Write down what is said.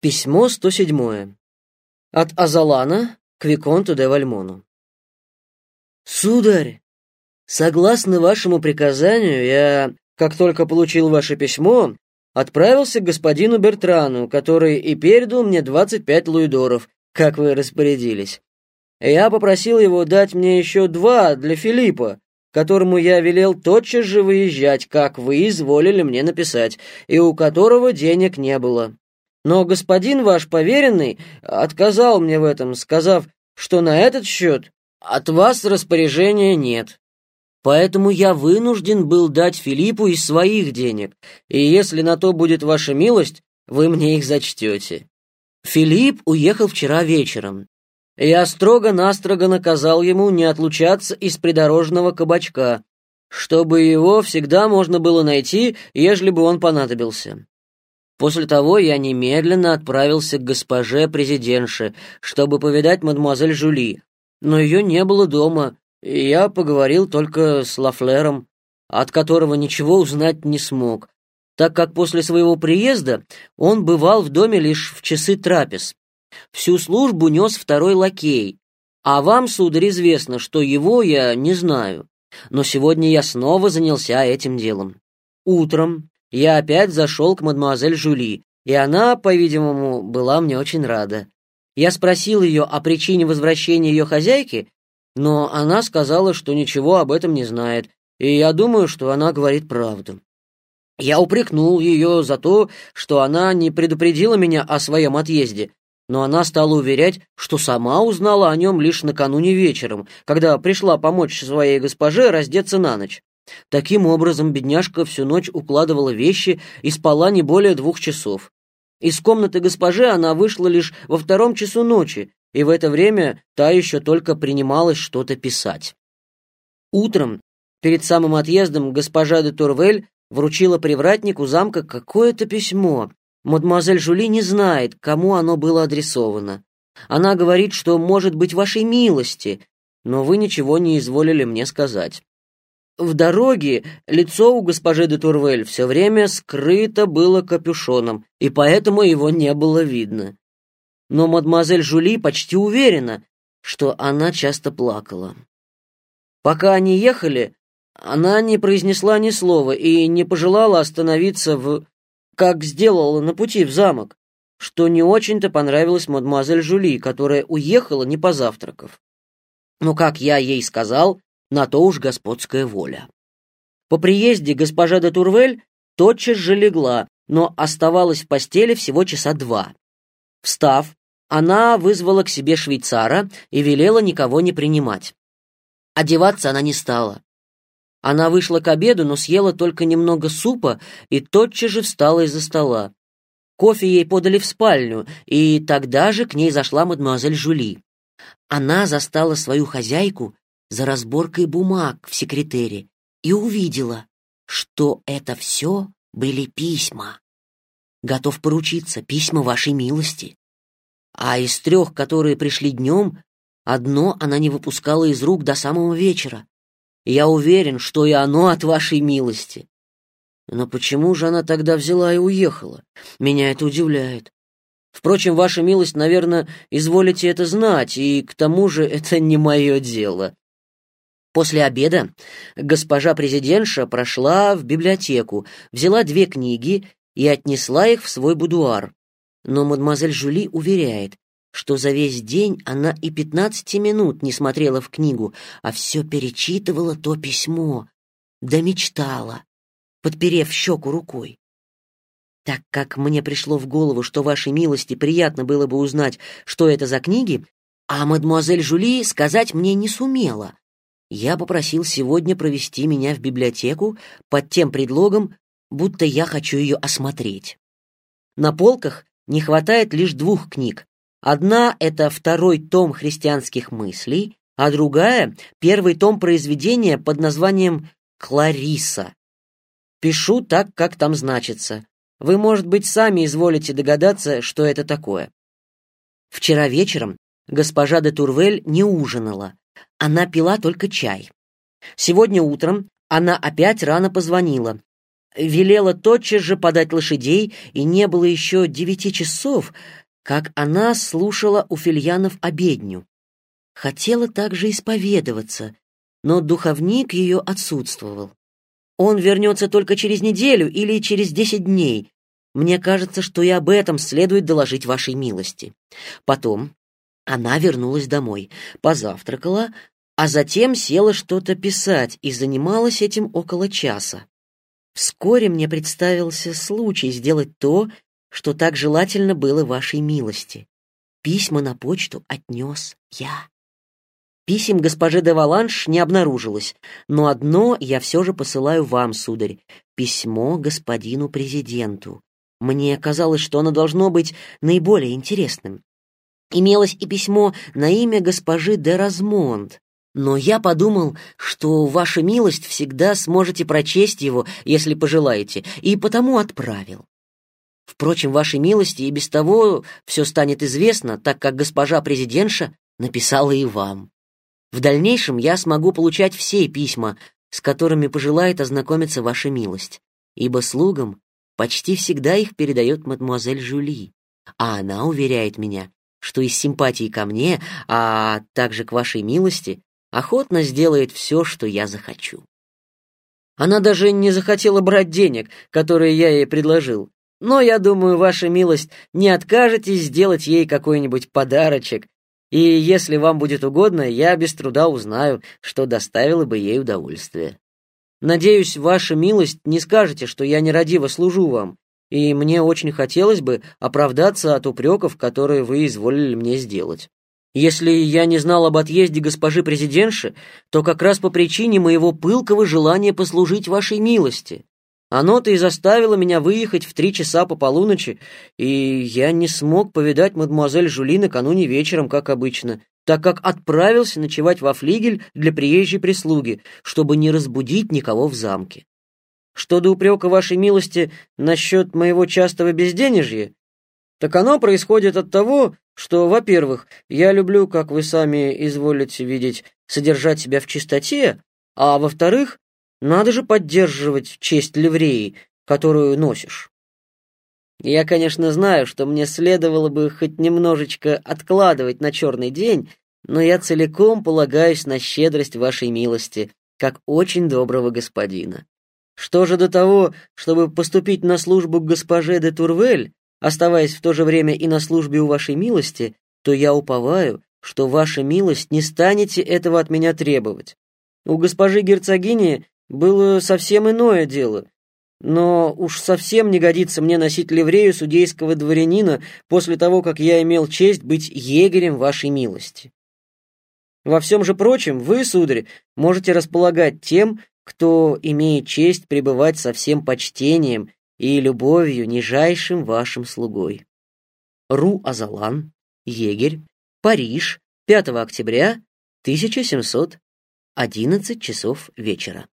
Письмо 107. От Азалана к Виконту де Вальмону. «Сударь, согласно вашему приказанию, я, как только получил ваше письмо, отправился к господину Бертрану, который и передал мне 25 луидоров, как вы распорядились. Я попросил его дать мне еще два для Филиппа, которому я велел тотчас же выезжать, как вы изволили мне написать, и у которого денег не было. Но господин ваш поверенный отказал мне в этом, сказав, что на этот счет от вас распоряжения нет. Поэтому я вынужден был дать Филиппу из своих денег, и если на то будет ваша милость, вы мне их зачтете. Филипп уехал вчера вечером. Я строго-настрого наказал ему не отлучаться из придорожного кабачка, чтобы его всегда можно было найти, ежели бы он понадобился. После того я немедленно отправился к госпоже президентше, чтобы повидать мадемуазель Жюли, но ее не было дома, и я поговорил только с Лафлером, от которого ничего узнать не смог, так как после своего приезда он бывал в доме лишь в часы трапез. Всю службу нес второй лакей, а вам, сударь, известно, что его я не знаю. Но сегодня я снова занялся этим делом. Утром я опять зашел к мадемуазель Жюли, и она, по-видимому, была мне очень рада. Я спросил ее о причине возвращения ее хозяйки, но она сказала, что ничего об этом не знает, и я думаю, что она говорит правду. Я упрекнул ее за то, что она не предупредила меня о своем отъезде, но она стала уверять, что сама узнала о нем лишь накануне вечером, когда пришла помочь своей госпоже раздеться на ночь. Таким образом, бедняжка всю ночь укладывала вещи и спала не более двух часов. Из комнаты госпожи она вышла лишь во втором часу ночи, и в это время та еще только принималась что-то писать. Утром, перед самым отъездом, госпожа де Турвель вручила привратнику замка какое-то письмо. Мадемуазель Жули не знает, кому оно было адресовано. Она говорит, что может быть вашей милости, но вы ничего не изволили мне сказать. В дороге лицо у госпожи де Турвель все время скрыто было капюшоном, и поэтому его не было видно. Но мадемуазель Жули почти уверена, что она часто плакала. Пока они ехали, она не произнесла ни слова и не пожелала остановиться в... как сделала на пути в замок, что не очень-то понравилось мадемуазель Жули, которая уехала, не позавтракав. Но, как я ей сказал, на то уж господская воля. По приезде госпожа де Турвель тотчас же легла, но оставалась в постели всего часа два. Встав, она вызвала к себе швейцара и велела никого не принимать. Одеваться она не стала. Она вышла к обеду, но съела только немного супа и тотчас же встала из-за стола. Кофе ей подали в спальню, и тогда же к ней зашла мадемуазель Жули. Она застала свою хозяйку за разборкой бумаг в секретере и увидела, что это все были письма. Готов поручиться, письма вашей милости. А из трех, которые пришли днем, одно она не выпускала из рук до самого вечера. Я уверен, что и оно от вашей милости. Но почему же она тогда взяла и уехала? Меня это удивляет. Впрочем, ваша милость, наверное, изволите это знать, и к тому же это не мое дело. После обеда госпожа президентша прошла в библиотеку, взяла две книги и отнесла их в свой будуар. Но мадемуазель Жюли уверяет, что за весь день она и пятнадцати минут не смотрела в книгу, а все перечитывала то письмо, да мечтала, подперев щеку рукой. Так как мне пришло в голову, что вашей милости приятно было бы узнать, что это за книги, а мадемуазель Жюли сказать мне не сумела, я попросил сегодня провести меня в библиотеку под тем предлогом, будто я хочу ее осмотреть. На полках не хватает лишь двух книг. Одна — это второй том христианских мыслей, а другая — первый том произведения под названием «Клариса». Пишу так, как там значится. Вы, может быть, сами изволите догадаться, что это такое. Вчера вечером госпожа де Турвель не ужинала, она пила только чай. Сегодня утром она опять рано позвонила. велела тотчас же подать лошадей, и не было еще девяти часов, как она слушала у Фильянов обедню. Хотела также исповедоваться, но духовник ее отсутствовал. Он вернется только через неделю или через десять дней. Мне кажется, что и об этом следует доложить вашей милости. Потом она вернулась домой, позавтракала, а затем села что-то писать и занималась этим около часа. Вскоре мне представился случай сделать то, что так желательно было вашей милости. Письма на почту отнес я. Писем госпоже де Валанш не обнаружилось, но одно я все же посылаю вам, сударь, письмо господину президенту. Мне казалось, что оно должно быть наиболее интересным. Имелось и письмо на имя госпожи де Размонд, но я подумал, что ваша милость всегда сможете прочесть его, если пожелаете, и потому отправил. Впрочем, вашей милости и без того все станет известно, так как госпожа президентша написала и вам. В дальнейшем я смогу получать все письма, с которыми пожелает ознакомиться ваша милость, ибо слугам почти всегда их передает мадемуазель Жюли, а она уверяет меня, что из симпатии ко мне, а также к вашей милости, охотно сделает все, что я захочу. Она даже не захотела брать денег, которые я ей предложил. Но я думаю, ваша милость не откажетесь сделать ей какой-нибудь подарочек, и если вам будет угодно, я без труда узнаю, что доставило бы ей удовольствие. Надеюсь, ваша милость не скажете, что я нерадиво служу вам, и мне очень хотелось бы оправдаться от упреков, которые вы изволили мне сделать. Если я не знал об отъезде госпожи президентши, то как раз по причине моего пылкого желания послужить вашей милости. Оно-то и заставило меня выехать в три часа по полуночи, и я не смог повидать мадемуазель Жули накануне вечером, как обычно, так как отправился ночевать во флигель для приезжей прислуги, чтобы не разбудить никого в замке. Что до упрека вашей милости насчет моего частого безденежья, так оно происходит от того, что, во-первых, я люблю, как вы сами изволите видеть, содержать себя в чистоте, а во-вторых, надо же поддерживать честь ливреи, которую носишь. Я, конечно, знаю, что мне следовало бы хоть немножечко откладывать на черный день, но я целиком полагаюсь на щедрость вашей милости, как очень доброго господина. Что же до того, чтобы поступить на службу к госпоже де Турвель, оставаясь в то же время и на службе у вашей милости, то я уповаю, что ваша милость не станете этого от меня требовать. У госпожи герцогини было совсем иное дело, но уж совсем не годится мне носить ливрею судейского дворянина после того, как я имел честь быть егерем вашей милости. Во всем же прочем, вы, сударь, можете располагать тем, кто имеет честь пребывать со всем почтением и любовью нижайшим вашим слугой. Ру Азалан, егерь, Париж, 5 октября 1711 часов вечера.